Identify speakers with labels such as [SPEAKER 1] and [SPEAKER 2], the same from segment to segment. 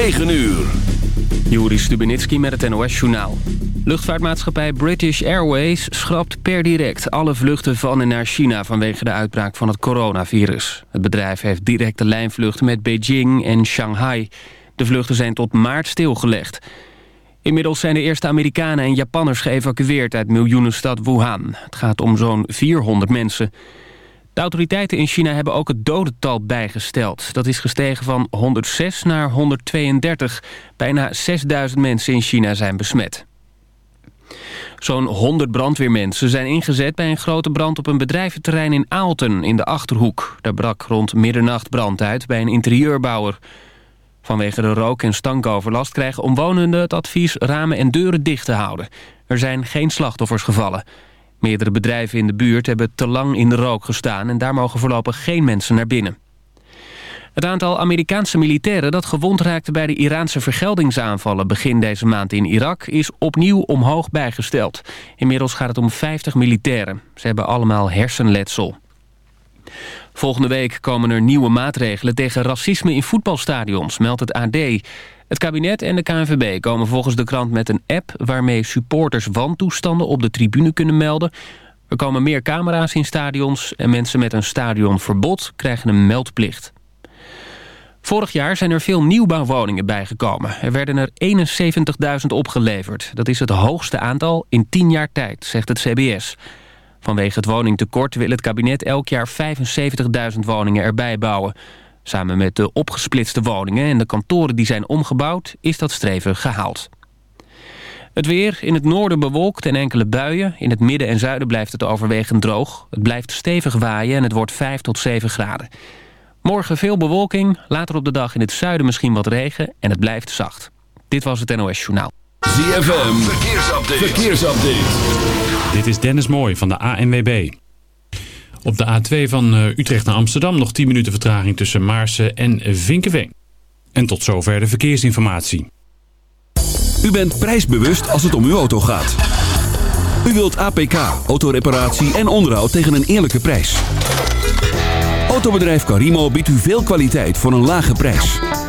[SPEAKER 1] 9 uur.
[SPEAKER 2] Juri Stubenitski met het NOS-journaal. Luchtvaartmaatschappij British Airways schrapt per direct alle vluchten van en naar China vanwege de uitbraak van het coronavirus. Het bedrijf heeft directe lijnvluchten met Beijing en Shanghai. De vluchten zijn tot maart stilgelegd. Inmiddels zijn de eerste Amerikanen en Japanners geëvacueerd uit miljoenenstad Wuhan. Het gaat om zo'n 400 mensen. De autoriteiten in China hebben ook het dodental bijgesteld. Dat is gestegen van 106 naar 132. Bijna 6000 mensen in China zijn besmet. Zo'n 100 brandweermensen zijn ingezet bij een grote brand op een bedrijventerrein in Aalten in de Achterhoek. Daar brak rond middernacht brand uit bij een interieurbouwer. Vanwege de rook- en stankoverlast krijgen omwonenden het advies ramen en deuren dicht te houden. Er zijn geen slachtoffers gevallen. Meerdere bedrijven in de buurt hebben te lang in de rook gestaan... en daar mogen voorlopig geen mensen naar binnen. Het aantal Amerikaanse militairen dat gewond raakte bij de Iraanse vergeldingsaanvallen begin deze maand in Irak is opnieuw omhoog bijgesteld. Inmiddels gaat het om 50 militairen. Ze hebben allemaal hersenletsel. Volgende week komen er nieuwe maatregelen tegen racisme in voetbalstadions, meldt het AD. Het kabinet en de KNVB komen volgens de krant met een app... waarmee supporters wantoestanden op de tribune kunnen melden. Er komen meer camera's in stadions... en mensen met een stadionverbod krijgen een meldplicht. Vorig jaar zijn er veel nieuwbouwwoningen bijgekomen. Er werden er 71.000 opgeleverd. Dat is het hoogste aantal in 10 jaar tijd, zegt het CBS. Vanwege het woningtekort wil het kabinet elk jaar 75.000 woningen erbij bouwen. Samen met de opgesplitste woningen en de kantoren die zijn omgebouwd... is dat streven gehaald. Het weer, in het noorden bewolkt en enkele buien. In het midden en zuiden blijft het overwegend droog. Het blijft stevig waaien en het wordt 5 tot 7 graden. Morgen veel bewolking, later op de dag in het zuiden misschien wat regen... en het blijft zacht. Dit was het NOS Journaal.
[SPEAKER 1] ZFM, verkeersupdate. verkeersupdate.
[SPEAKER 3] Dit is Dennis Mooij van de ANWB. Op de A2 van eh, Utrecht naar Amsterdam nog 10 minuten vertraging tussen Maarsen en Vinkenveen. En tot zover de verkeersinformatie.
[SPEAKER 1] U bent prijsbewust als het om uw auto gaat. U wilt APK, autoreparatie en onderhoud tegen een eerlijke prijs. Autobedrijf Carimo biedt u veel kwaliteit voor een lage prijs.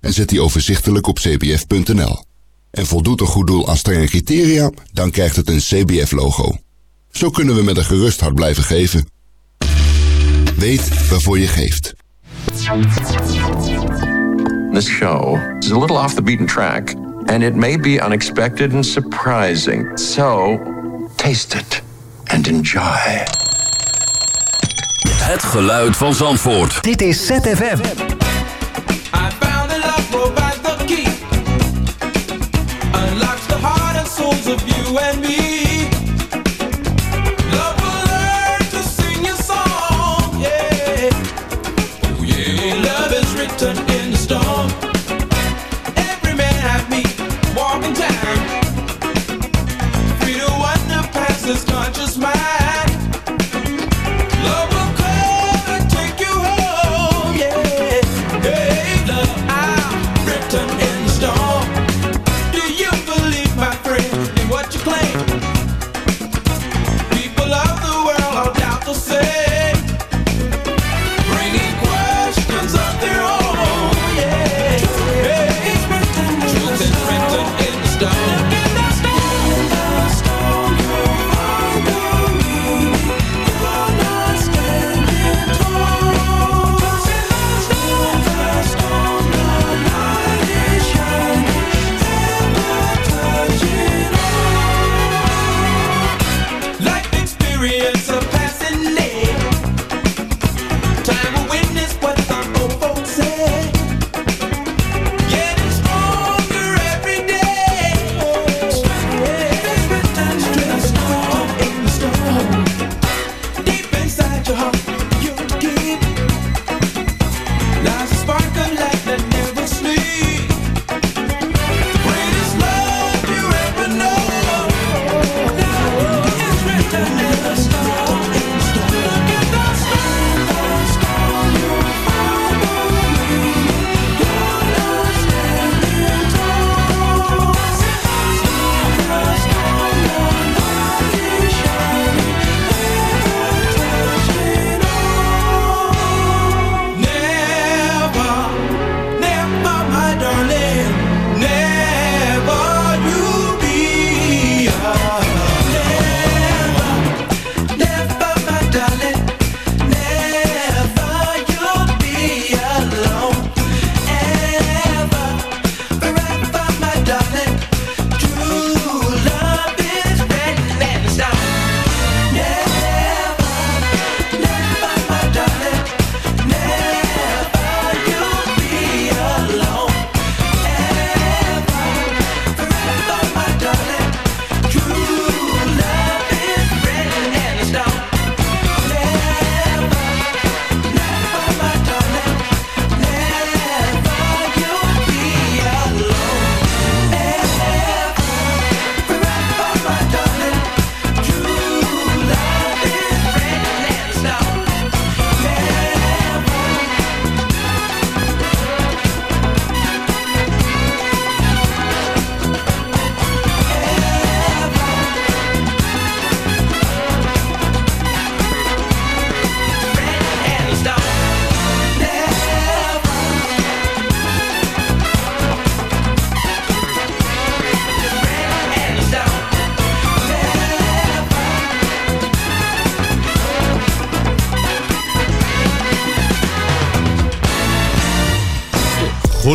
[SPEAKER 4] en zet die overzichtelijk op cbf.nl. En voldoet een goed doel aan strenge criteria, dan krijgt het een CBF-logo. Zo kunnen we met een gerust hart blijven geven. Weet waarvoor je geeft.
[SPEAKER 5] This show is a little off the beaten track, and it may be unexpected and surprising. So, taste it and enjoy.
[SPEAKER 1] Het geluid van Zandvoort.
[SPEAKER 6] Dit is ZFM.
[SPEAKER 7] And me.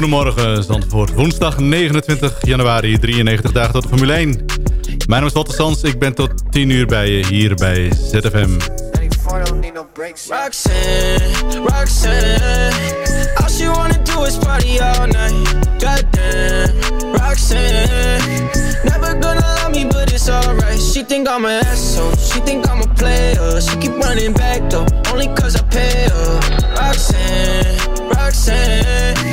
[SPEAKER 8] Goedemorgen Zandvoort. Woensdag 29 januari, 93 dagen tot de Formule 1. Mijn naam is Walter Sans, ik ben tot 10 uur bij je hier bij ZFM.
[SPEAKER 7] Roxanne, she wanna do is party all night. Roxanne, never gonna love me, but it's alright. She think I'm an asshole, she think I'm a player. She keep running back though, only cause I pay her. Roxanne, Roxanne,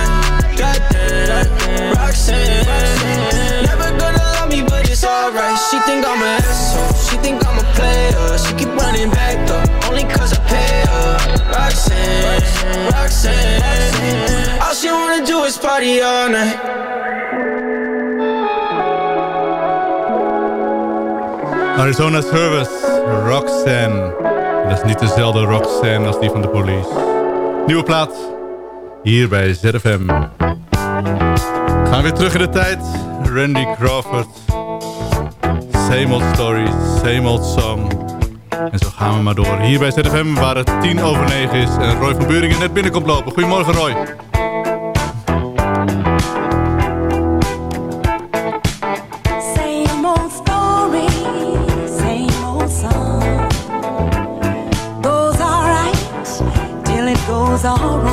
[SPEAKER 7] alright She think I'm a asshole She think I'm a player She keep running back though Only cause I pay her Roxanne, Roxanne, All she wanna do is party all night
[SPEAKER 8] Arizona Service, Roxanne. Dat is niet dezelfde Roxanne als die van de police. Nieuwe plaat, hier bij ZFM. Gaan we weer terug in de tijd. Randy Crawford. Same old story, same old song. En zo gaan we maar door. Hier bij ZFM waar het 10 over negen is en Roy van Buringen net binnenkomt lopen. Goedemorgen Roy.
[SPEAKER 9] alright.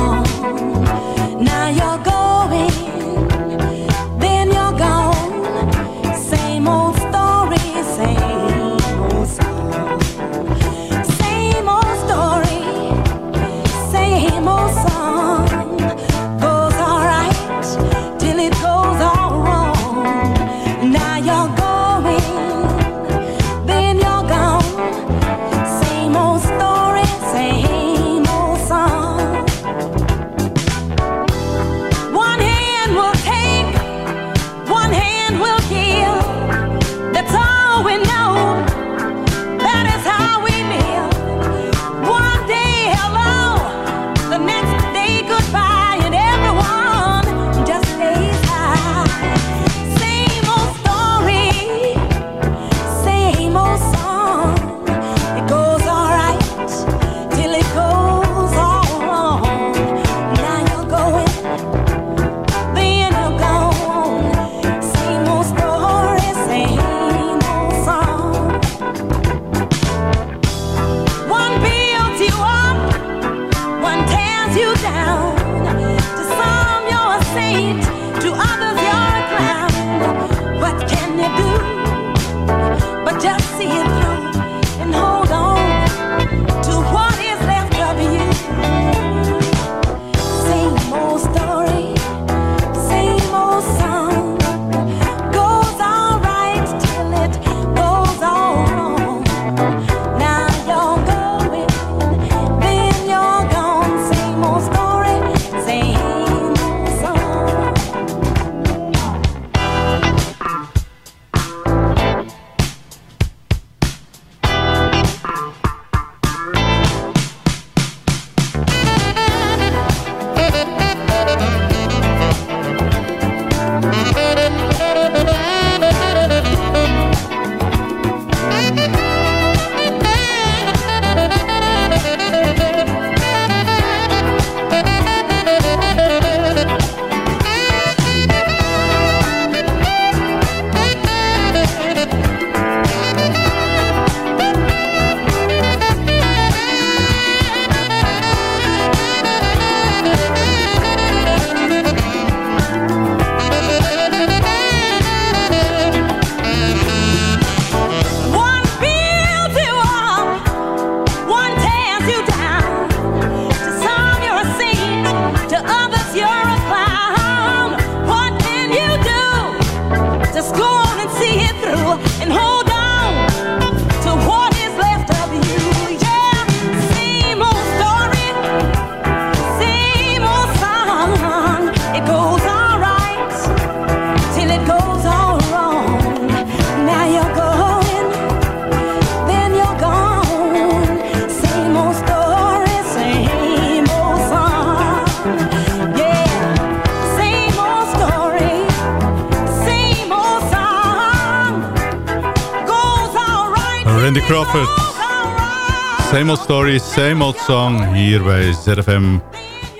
[SPEAKER 9] Story, same old song,
[SPEAKER 8] hier bij ZFM.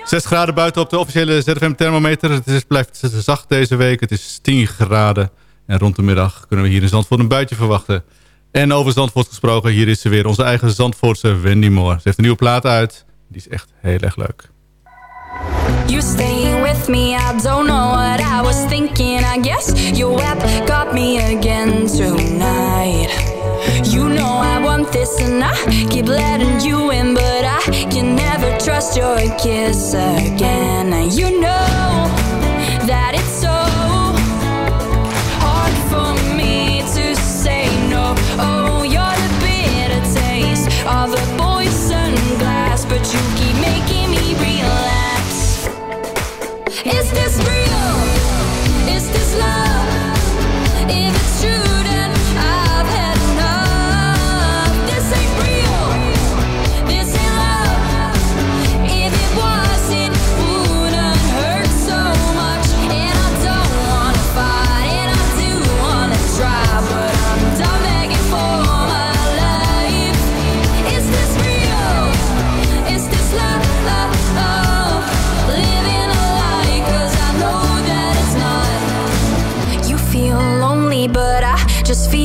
[SPEAKER 8] 6 graden buiten op de officiële ZFM-thermometer. Het is, blijft zacht deze week, het is 10 graden. En rond de middag kunnen we hier in Zandvoort een buitje verwachten. En over Zandvoort gesproken, hier is ze weer, onze eigen Zandvoortse Wendy Moore. Ze heeft een nieuwe plaat uit, die is echt heel erg leuk.
[SPEAKER 10] this and I keep letting you in But I can never trust your kiss again. You know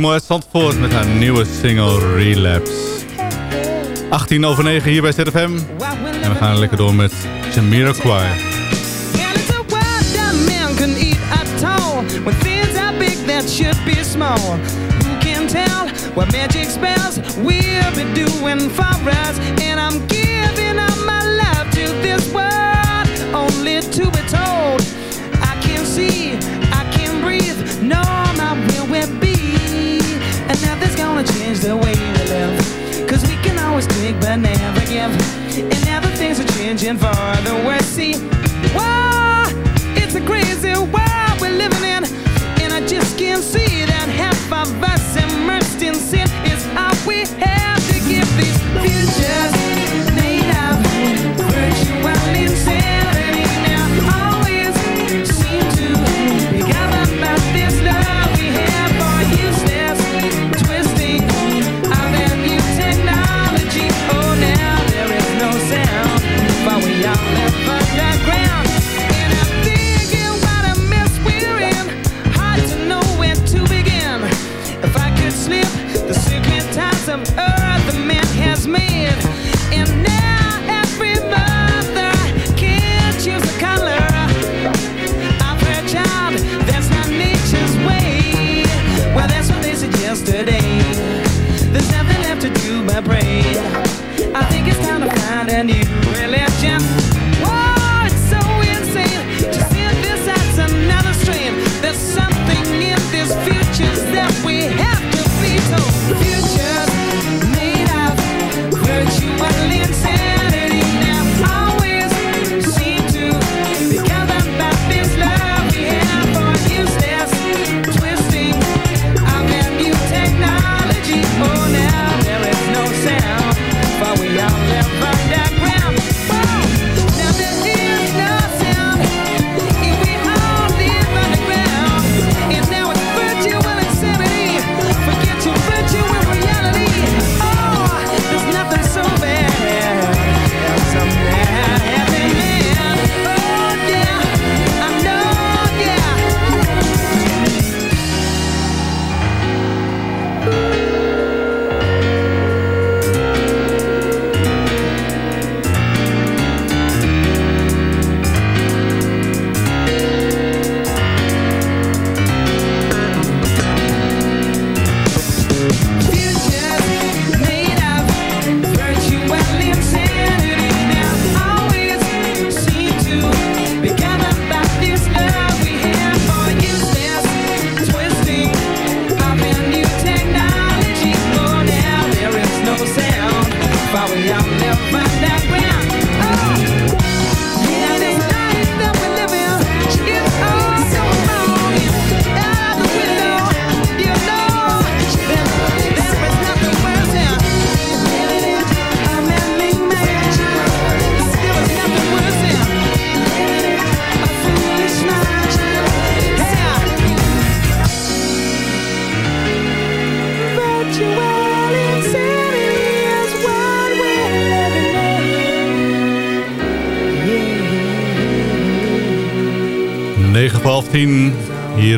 [SPEAKER 8] Timo Zandvoort met haar nieuwe single Relapse. 18 over 9 hier bij ZFM. En we gaan lekker door met Jamiroquai.
[SPEAKER 11] What magic spells we'll be doing for us And I'm giving up my love to this world Only to be told Engine for the
[SPEAKER 8] way.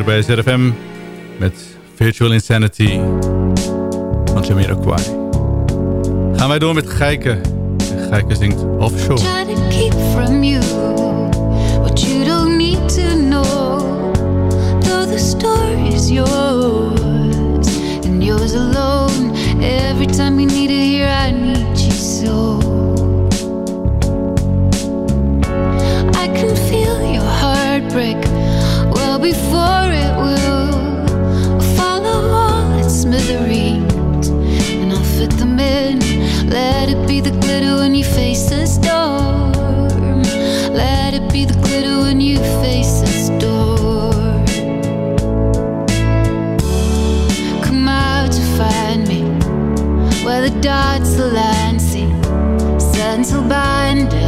[SPEAKER 8] Hier bij ZFM met Virtual Insanity van Jamiroquai. Gaan wij door met Geike. En Geike zingt Offshore.
[SPEAKER 12] Try to keep from you what you don't need to know. Though the story's yours and yours alone. Every time you need it here, I need you so. I can feel your heartbreak well before be the glitter when you face a storm. Let it be the glitter when you face a storm. Come out to find me where the dots align. See, sense will bind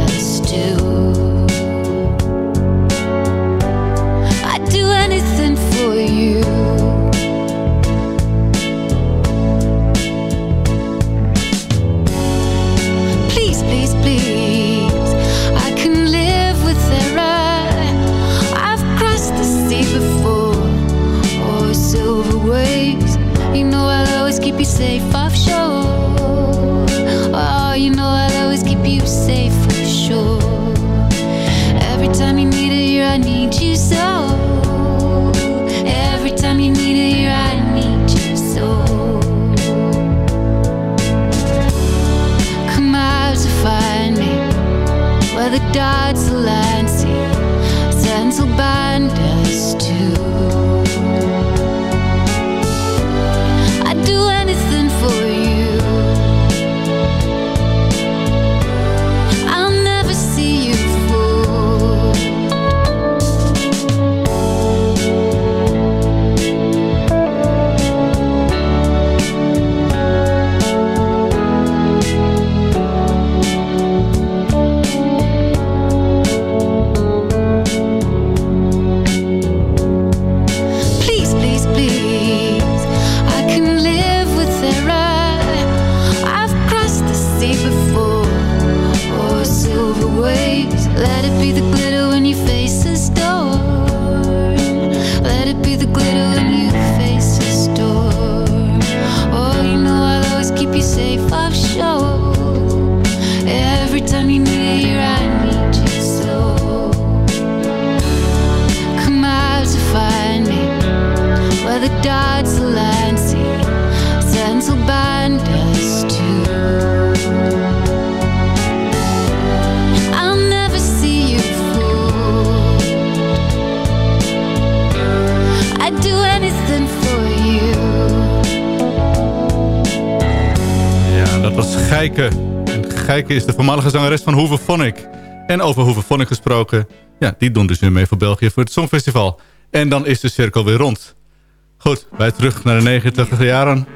[SPEAKER 8] Geike. En is de voormalige zangeres van Hooverphonic. En over Hooverphonic gesproken, ja, die doen dus weer mee voor België voor het Songfestival. En dan is de cirkel weer rond. Goed, wij terug naar de 90 jaren.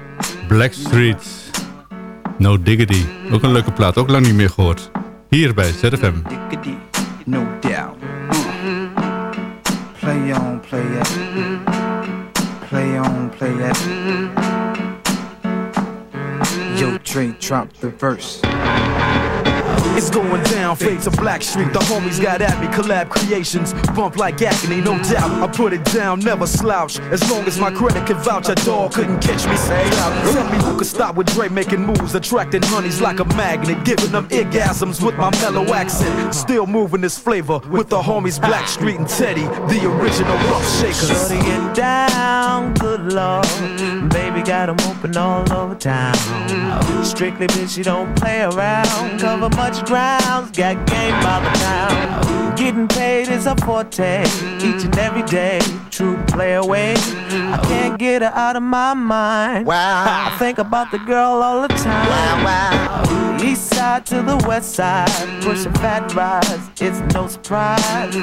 [SPEAKER 8] Blackstreet. No Diggity. Ook een leuke plaat, ook lang niet meer gehoord. Hier bij ZFM.
[SPEAKER 13] no doubt. Play on, play it. Play on, play it. Yo, Trey, drop the verse.
[SPEAKER 14] It's going down, fade to Black Street. The homies got at me, collab creations. Bump like agony, no doubt. I put it down, never slouch. As long as my credit can vouch, a dog couldn't catch me. Say out. Tell me who could stop with Dre making moves, attracting honeys like a magnet, giving them orgasms with my mellow accent. Still moving this flavor with the homies Black Street and Teddy, the original rough shakers.
[SPEAKER 15] Shorty get down, good lord. Baby got 'em open all over town. Strictly bitch, you don't play around. Cover much grounds, got game by the pound. Getting paid is a forte, each and every day. True play away. I can't get her out of my mind. Wow. I think about the girl all the time. Wow, wow. East side to the west side, pushing fat rides, it's no surprise.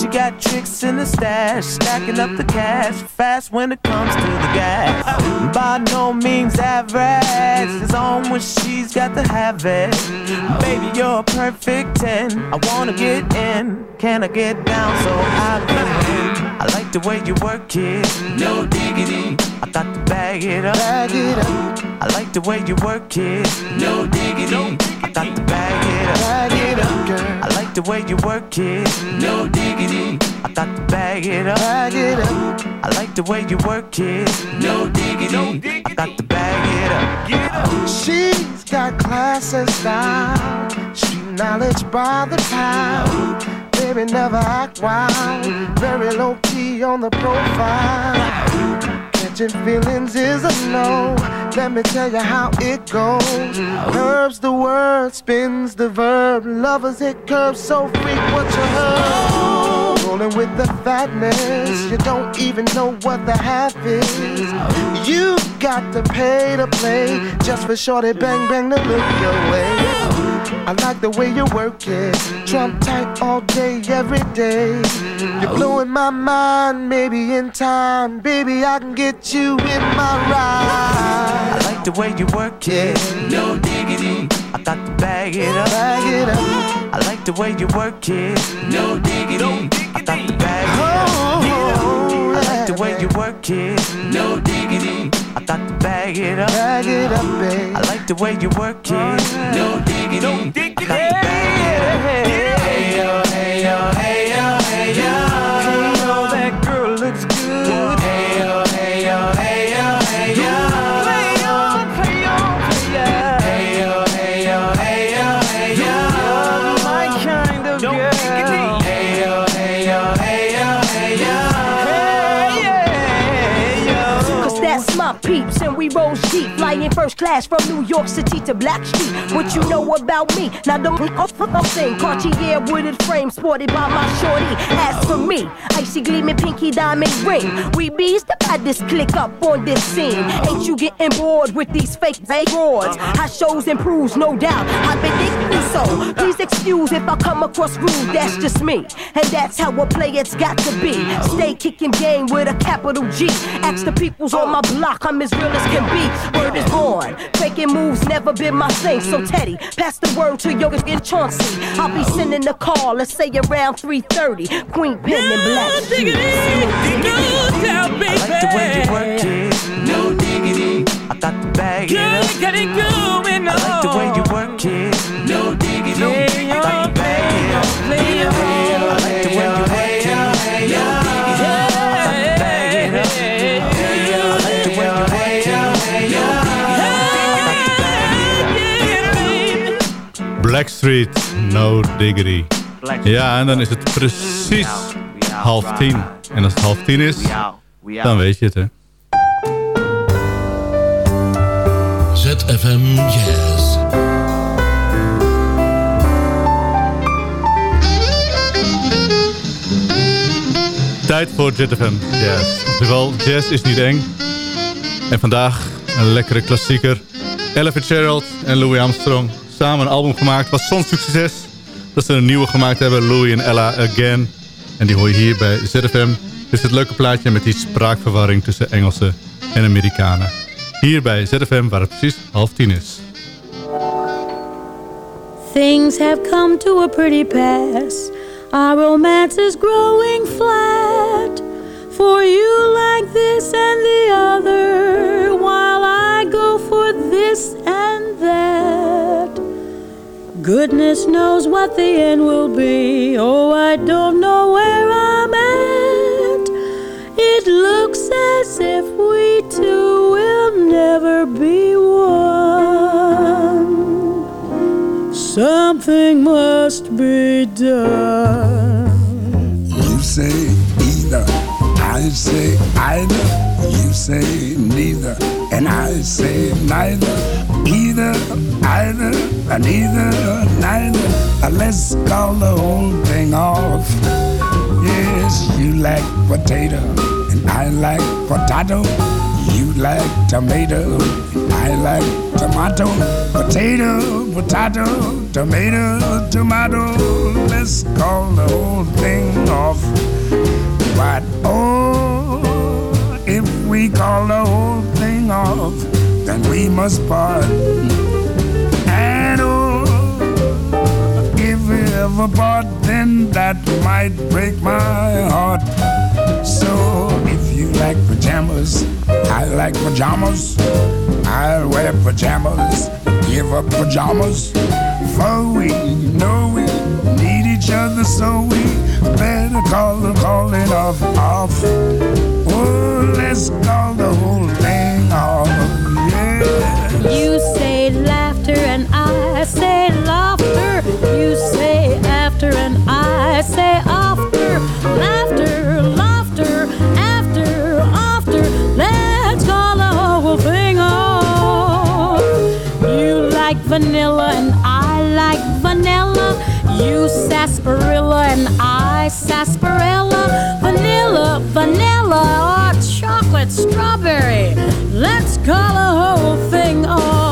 [SPEAKER 15] She got tricks in the stash, stacking up the cash fast when it comes to the gas. By no means average, it's on when she's got to have it. Baby, you're a perfect 10. I wanna get in, can I get down so I can? I like the way you work it, no diggity. I got to bag it up, bag it up. I like the way you work it, no diggity. I got to bag it up, bag it up, girl. I like the way you work it, no diggity. I got to bag it up.
[SPEAKER 16] Bag it up.
[SPEAKER 15] I like the way you work it. No diggity. I got to bag it up. Get up.
[SPEAKER 16] She's got class and style. Street knowledge by the pound. Baby, never act wild. Very low key on the profile. Catching feelings is a no. Let me tell you how it goes. Curves the word, spins the verb. Lovers hit curves so freak what you heard. Rolling with the fatness, you don't even know what the half is. You got to pay to play just for shorty bang bang to look your way. I like the way you work it. Trump tight all day, every day. You're blowing my mind, maybe in time. Baby, I can get you in my ride.
[SPEAKER 15] I like the way you work it. No diggity. I got to bag it up.
[SPEAKER 16] Bag it up.
[SPEAKER 15] I like the way you work it. No diggity. I got to bag oh, oh, it up.
[SPEAKER 16] Oh, oh,
[SPEAKER 15] I like the way you work it. No diggity. I thought to bag it up.
[SPEAKER 16] Bag it up, babe.
[SPEAKER 15] I like the way you work it. No diggity. I got to bag it up.
[SPEAKER 17] Flying first class from New York City to Black Street. What you know about me? Now don't I'm saying Cartier wooded frame sported by my shorty. As for me, icy gleaming pinky diamond ring. We bees the baddest click up on this scene. Ain't you getting bored with these fake fake broads? How shows improves, no doubt. I've been so. Please excuse if I come across rude. That's just me, and that's how a it's got to be. Stay kicking game with a capital G. Ask the peoples on my block, I'm as real as can be. Word is born. Faking moves never been my thing. So Teddy, pass the word to Yoga and Chauncey. I'll be sending a call, let's say around 3:30. Queen Pen and Black. Shoes.
[SPEAKER 15] I like the way you work it. No diggity. I got to bag it up.
[SPEAKER 7] Get it going
[SPEAKER 15] on. I like the way you work it.
[SPEAKER 8] Blackstreet, No Diggity. Ja, en dan is het precies half tien. En als het half tien is, dan weet je het, hè.
[SPEAKER 18] ZFM Jazz.
[SPEAKER 8] Tijd voor ZFM Jazz. Oftewel, jazz is niet eng. En vandaag een lekkere klassieker. Ella Fitzgerald en Louis Armstrong. Samen een album gemaakt. Was zo'n succes dat ze een nieuwe gemaakt hebben. Louis en Ella Again. En die hoor je hier bij ZFM. Dit is het leuke plaatje met die spraakverwarring tussen Engelsen en Amerikanen. Hier bij ZFM waar het precies half tien is.
[SPEAKER 19] Things have come to a pretty pass. Our romance is growing flat. For you like this and the other, Goodness knows what the end will be. Oh, I don't know where I'm at. It looks as if we two will never be one. Something must be done.
[SPEAKER 20] You say either, I say either. You say neither, and I say neither. Either, either, and either, neither. Let's call the whole thing off. Yes, you like potato, and I like potato. You like tomato, I like tomato. Potato, potato, tomato, tomato. Let's call the whole thing off. But oh, if we call the whole thing off, then we must part. And oh, if we ever part, then that might break my heart. So if you like pajamas, I like pajamas. I'll wear pajamas, give up pajamas. For we know we need each other, so we better call the calling off off. Oh, let's
[SPEAKER 19] go. vanilla and I like vanilla. You sarsaparilla and I sarsaparilla. Vanilla, vanilla or chocolate strawberry. Let's call the whole thing off.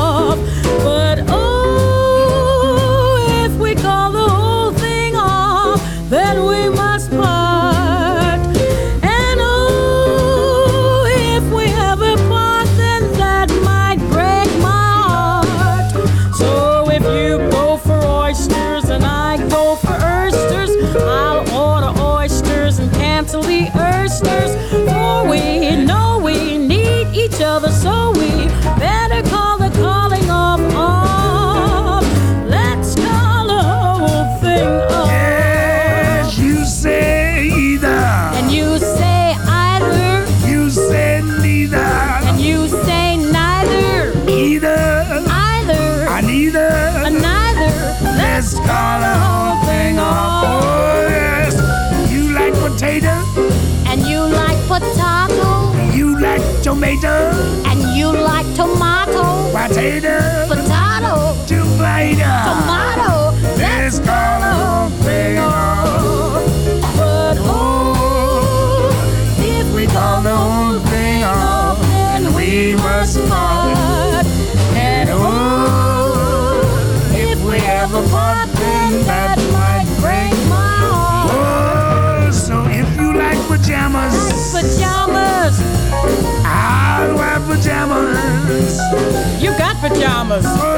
[SPEAKER 20] China. Tomato. That's called a bagel.
[SPEAKER 19] But oh, if we
[SPEAKER 20] call the whole thing off,
[SPEAKER 19] then we must part. And oh, if we ever part, then that might break my heart.
[SPEAKER 20] Oh, so if you like pajamas, like
[SPEAKER 19] pajamas.
[SPEAKER 20] I'll wear pajamas.
[SPEAKER 19] You got pajamas.
[SPEAKER 20] Oh,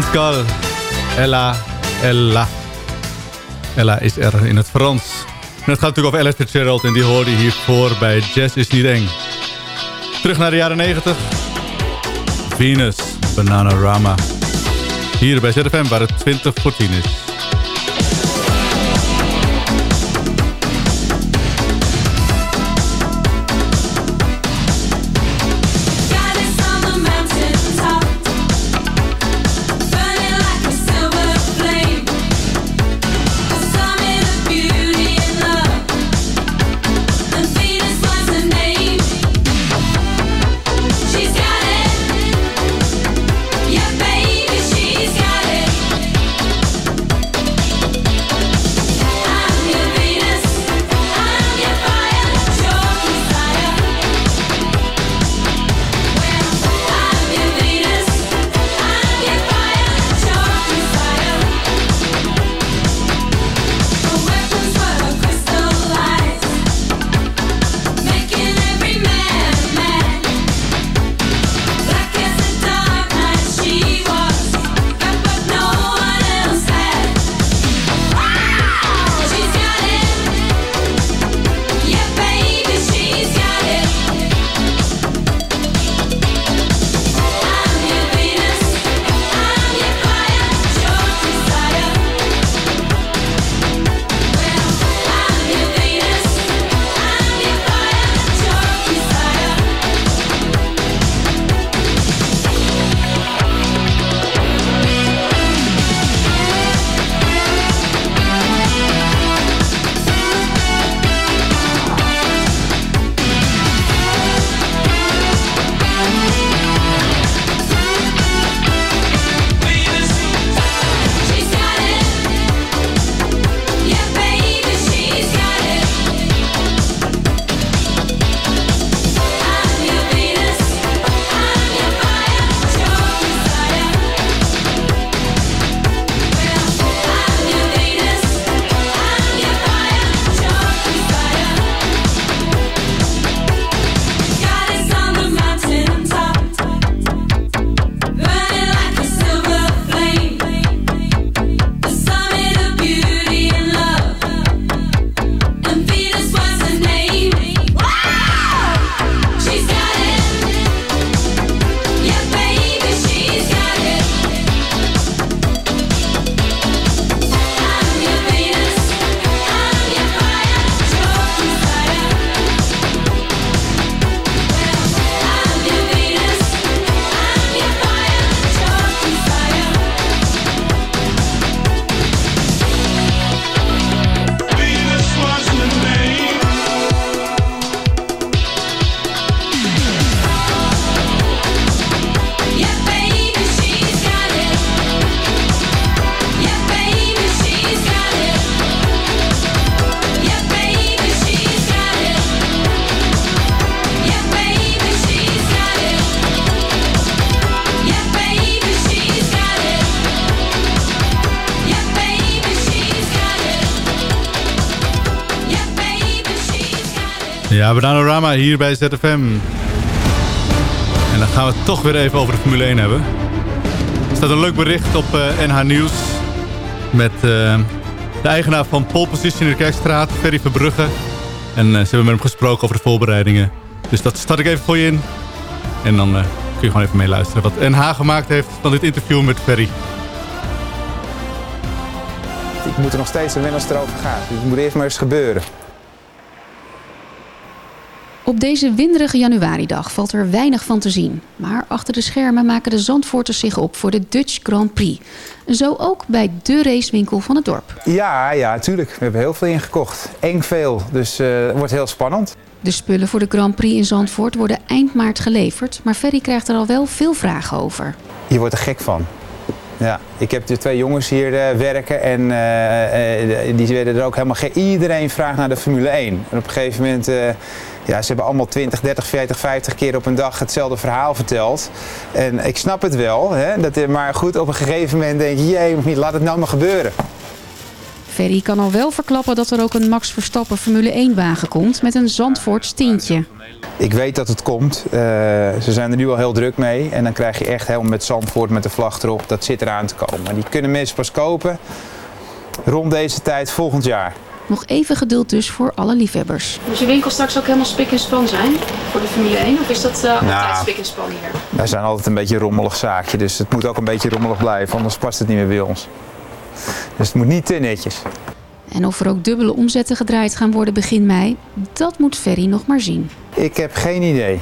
[SPEAKER 8] Gal. Ella, Ella. Ella is er in het Frans. En het gaat natuurlijk over Ella Fitzgerald en die hoorde hiervoor bij Jazz is niet eng. Terug naar de jaren 90. Venus, Bananarama. Hier bij ZFM waar het 20 voor 10 is. Ja, Bananarama hier bij ZFM. En dan gaan we het toch weer even over de Formule 1 hebben. Er staat een leuk bericht op eh, NH Nieuws. Met eh, de eigenaar van Pole Position in de Kerkstraat, Ferry Verbrugge. En eh, ze hebben met hem gesproken over de voorbereidingen. Dus dat start ik even voor je in. En dan eh, kun je gewoon even meeluisteren wat NH gemaakt heeft van dit interview met Ferry.
[SPEAKER 18] Ik moet er nog steeds een als het erover gaat. Dus het moet eerst maar eens gebeuren.
[SPEAKER 12] Op deze winderige januaridag valt er weinig van te zien. Maar achter de schermen maken de Zandvoorters zich op voor de Dutch Grand Prix. Zo ook bij de racewinkel van het dorp.
[SPEAKER 18] Ja, ja, tuurlijk. We hebben heel veel ingekocht. Eng veel. Dus eh, het wordt heel spannend.
[SPEAKER 12] De spullen voor de Grand Prix in Zandvoort worden eind maart geleverd. Maar Ferry krijgt er al wel veel vragen over.
[SPEAKER 18] Je wordt er gek van. Ja, ik heb de twee jongens hier eh, werken en eh, eh, die werden er ook helemaal gek. Iedereen vraagt naar de Formule 1. En op een gegeven moment, ja, ze hebben allemaal 20, 30, 40, 50 keer op een dag hetzelfde verhaal verteld. En ik snap het wel, hè, dat, maar goed, op een gegeven moment denk je, jee, laat het nou maar gebeuren.
[SPEAKER 12] Ferry kan al wel verklappen dat er ook een Max Verstappen Formule 1-wagen komt met een Zandvoorts tintje.
[SPEAKER 21] Ik weet dat het komt. Eh, ze zijn er nu al heel druk mee. En dan krijg je echt helemaal met Zandvoort met de vlag erop. Dat zit eraan te komen. Maar die kunnen mensen pas kopen rond deze tijd volgend jaar.
[SPEAKER 12] Nog even geduld dus voor alle liefhebbers. Moet je winkel straks ook helemaal spik en span zijn voor de Formule 1? Of is dat uh,
[SPEAKER 21] Nou.
[SPEAKER 12] altijd spik en span hier?
[SPEAKER 21] Wij zijn altijd een beetje een rommelig zaakje. Dus het moet ook een beetje rommelig blijven. Anders past het niet meer bij ons. Dus het moet niet te netjes.
[SPEAKER 12] En of er ook dubbele omzetten gedraaid gaan worden begin mei, dat moet Ferry nog maar zien.
[SPEAKER 21] Ik heb geen idee.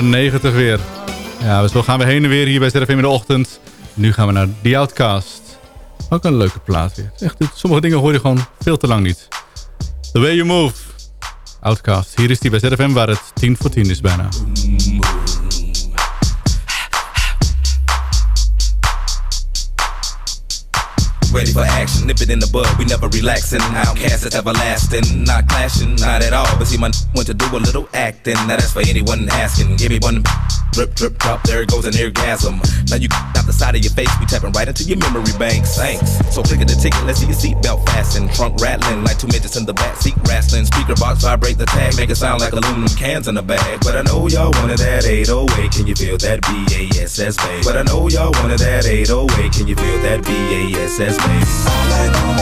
[SPEAKER 8] Jaren 90 weer. Ja, zo gaan we heen en weer hier bij ZFM in de ochtend. Nu gaan we naar The Outcast. Ook een leuke plaat weer. Echt, sommige dingen hoor je gewoon veel te lang niet. The Way You Move. Outcast. Hier is die bij ZFM waar het 10 voor 10 is bijna.
[SPEAKER 22] Ready for action, nip it in the bud, we never relaxing. Outcast is everlasting, not clashing, not at all. But see, my went to do a little acting. Now that's for anyone asking. Give me one drip, drip, drop, there it goes an orgasm. Now you the side of your face, we tapping right into your memory banks. Thanks. So click at the ticket, let's see your seatbelt fasten. Trunk rattling like two midgets in the back seat wrestling. Speaker box vibrate the tag, make it sound like aluminum cans in a bag. But I know y'all wanted that 808. Can you feel that BASS bass? But I know y'all wanted that 808. Can you feel that BASS bass? The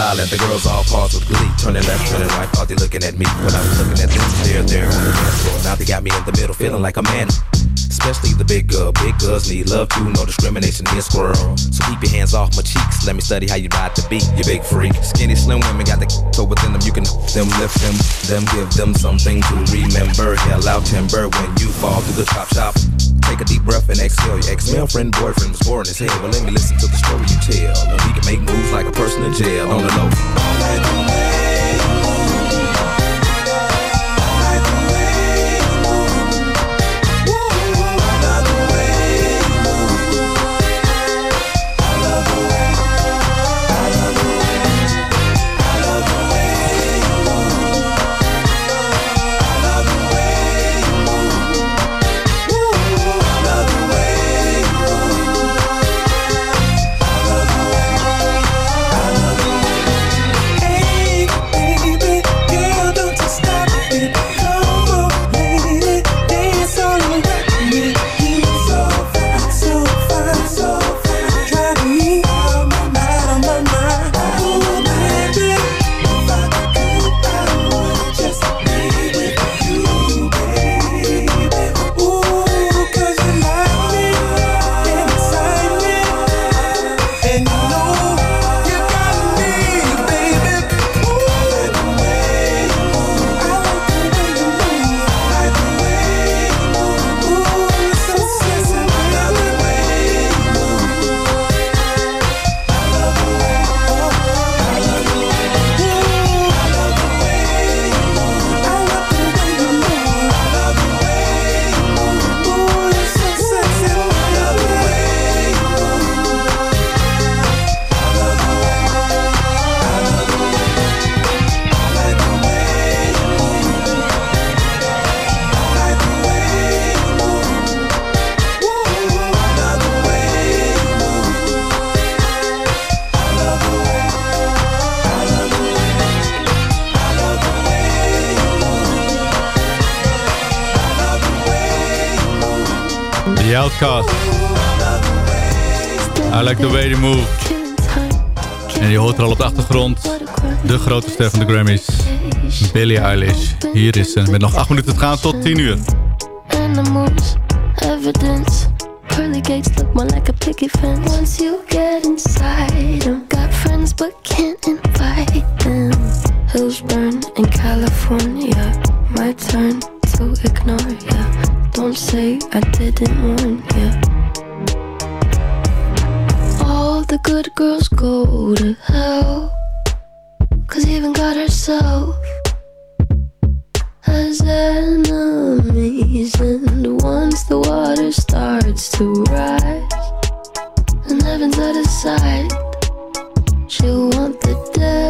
[SPEAKER 22] silent. The girls all paused with glee. Turning left, turning right. Thought they looking at me. When I was looking at them, there, there on the dance floor. Now they got me in the middle, feeling like a man. Especially the big girl. Big girls need love too. No discrimination here, squirrel. So keep your hands off my cheeks. Let me study how you ride the beat. You big freak. Skinny, slim women got the so within them. You can them lift them. Them give them something to remember. Hell out timber when you fall through the chop shop. Take a deep breath and exhale. Your ex-male friend, boyfriend was boring as hell. Well, let me listen to the story you tell. And we can make moves like a person in jail on the low.
[SPEAKER 8] Outcast. I like the way they move. En je hoort er al op de achtergrond. De grote ster van de Grammys. Billie Eilish. Hier is ze. Met nog 8 minuten te gaan tot 10 uur.
[SPEAKER 23] animals, evidence. Pearly gates look more like a picket fence. Once you get inside them, got friends but can't invite them. Hills burn in California. My turn to ignore ya. Don't say I didn't warn ya. All the good girls go to hell. Cause even God herself has enemies, and once the water starts to rise, and heaven's out of sight, she'll want the devil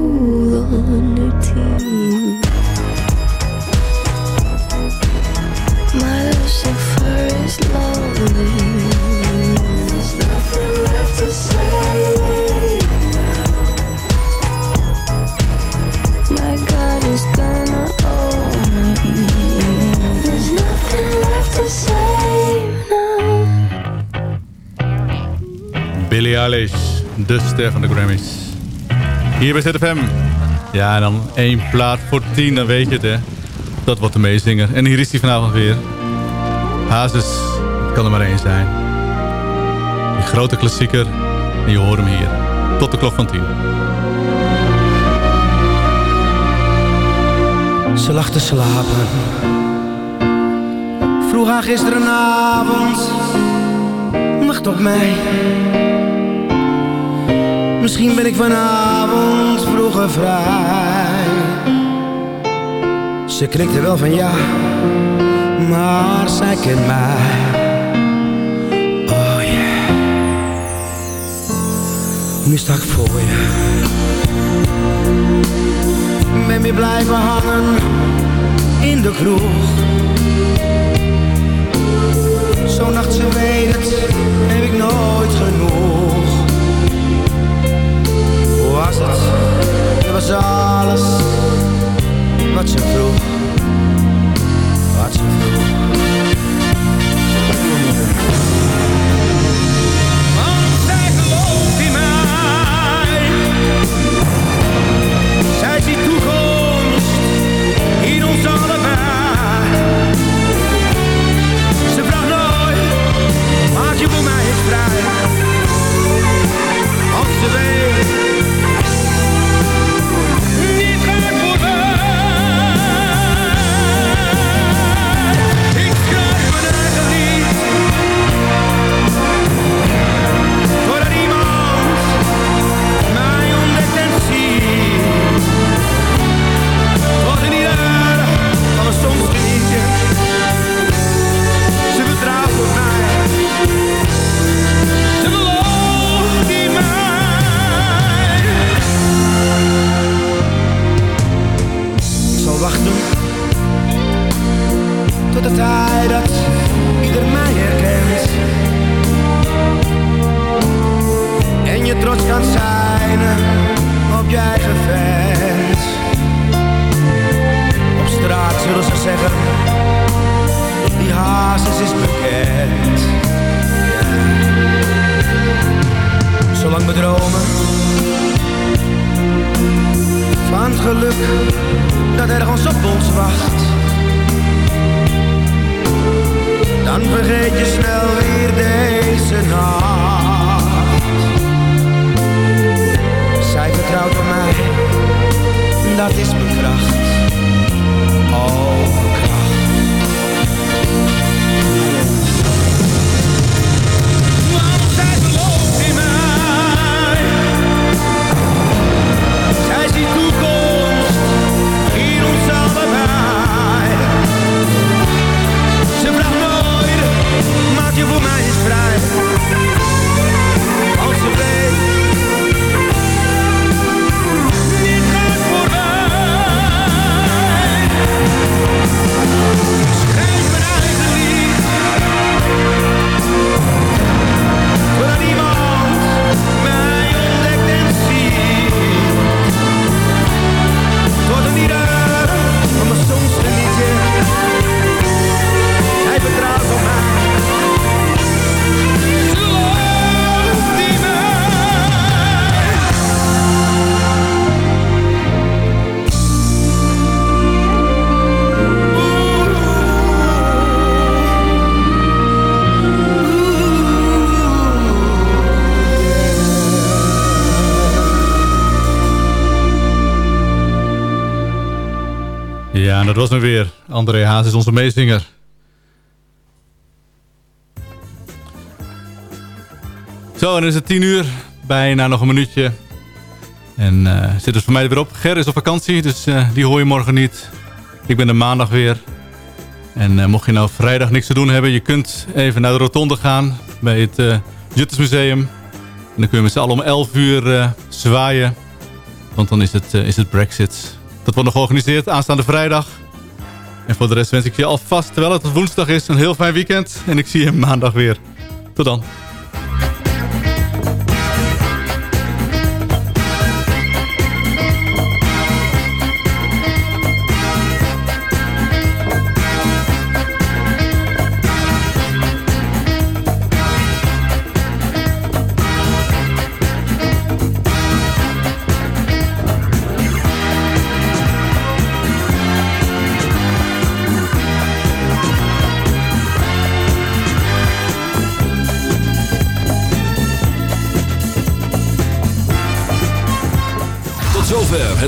[SPEAKER 8] Billie Eilish, de ster van de Grammys. Hier bij ZFM. Ja, en dan één plaat voor tien, dan weet je het, hè. Dat wordt de meezinger. En hier is hij vanavond weer. Hazes, het kan er maar één zijn. Die grote klassieker. En je hoort hem hier. Tot de klok van tien.
[SPEAKER 11] Ze lag slapen. Vroeg haar gisterenavond. Wacht op mij. Misschien ben ik vanavond vroeger vrij. Ze knikte wel van ja, maar zij kent mij. Oh yeah. Nu sta ik voor je. Ben weer blijven hangen in de kroeg. Zo'n nacht, ze weet het, heb ik nooit genoeg. Was het? Was alles wat ze vroeg. Wat ze vroeg. Want zij gelooft in mij. Zij ziet toekomst in ons allebei. Ze vraagt nooit, maak je voor mij vrij. Want ze weet,
[SPEAKER 8] André Haas is onze meezinger. Zo, en dan is het tien uur. Bijna nog een minuutje. En eh zit dus voor mij er weer op. Ger is op vakantie, dus eh, die hoor je morgen niet. Ik ben er maandag weer. En eh, mocht je nou vrijdag niks te doen hebben... je kunt even naar de rotonde gaan bij het eh Juttersmuseum. En dan kun je met z'n allen om 11 uur zwaaien. Want dan is het, is het Brexit. Dat wordt nog georganiseerd aanstaande vrijdag. En voor de rest wens ik je alvast, terwijl het woensdag is, een heel fijn weekend. En ik zie je maandag weer. Tot dan.